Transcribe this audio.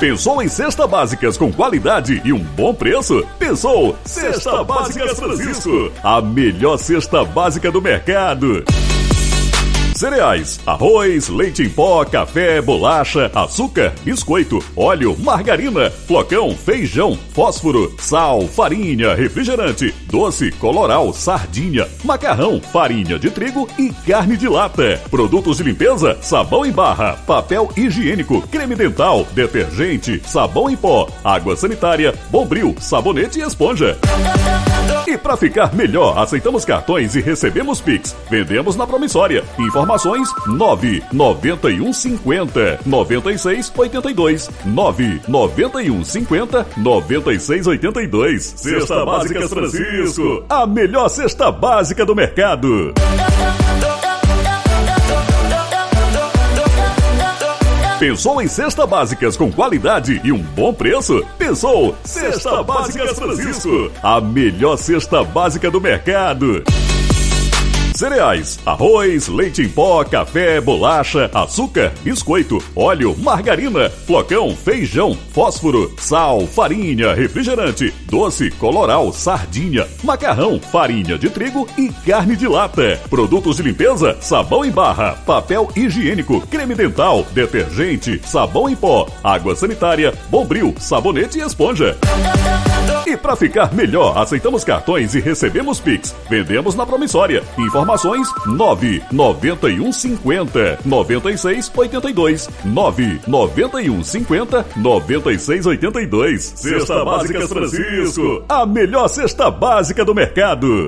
Pensou em cesta básicas com qualidade e um bom preço? Pensou Cesta Básicas Francisco, a melhor cesta básica do mercado. Cereais, arroz, leite em pó, café, bolacha, açúcar, biscoito, óleo, margarina, flocão, feijão, fósforo, sal, farinha, refrigerante, doce, coloral, sardinha, macarrão, farinha de trigo e carne de lata. Produtos de limpeza, sabão em barra, papel higiênico, creme dental, detergente, sabão em pó, água sanitária, bombril, sabonete e esponja. Para ficar melhor, aceitamos cartões e recebemos Pix. Vendemos na promissória. Informações 99150 9682 99150 9682. Cesta Básicas Francisco, a melhor cesta básica do mercado. Pensou em cesta básicas com qualidade e um bom preço? Pensou Cesta Básicas Francisco, a melhor cesta básica do mercado. Cereais, arroz, leite em pó, café, bolacha, açúcar, biscoito, óleo, margarina, flocão, feijão, fósforo, sal, farinha, refrigerante, doce, coloral, sardinha, macarrão, farinha de trigo e carne de lata. Produtos de limpeza, sabão em barra, papel higiênico, creme dental, detergente, sabão em pó, água sanitária, bombril, sabonete e esponja. E para ficar melhor, aceitamos cartões e recebemos Pix. Vendemos na promissória. Informações 99150 9682 99150 9682. Cesta Básicas Francisco, a melhor cesta básica do mercado.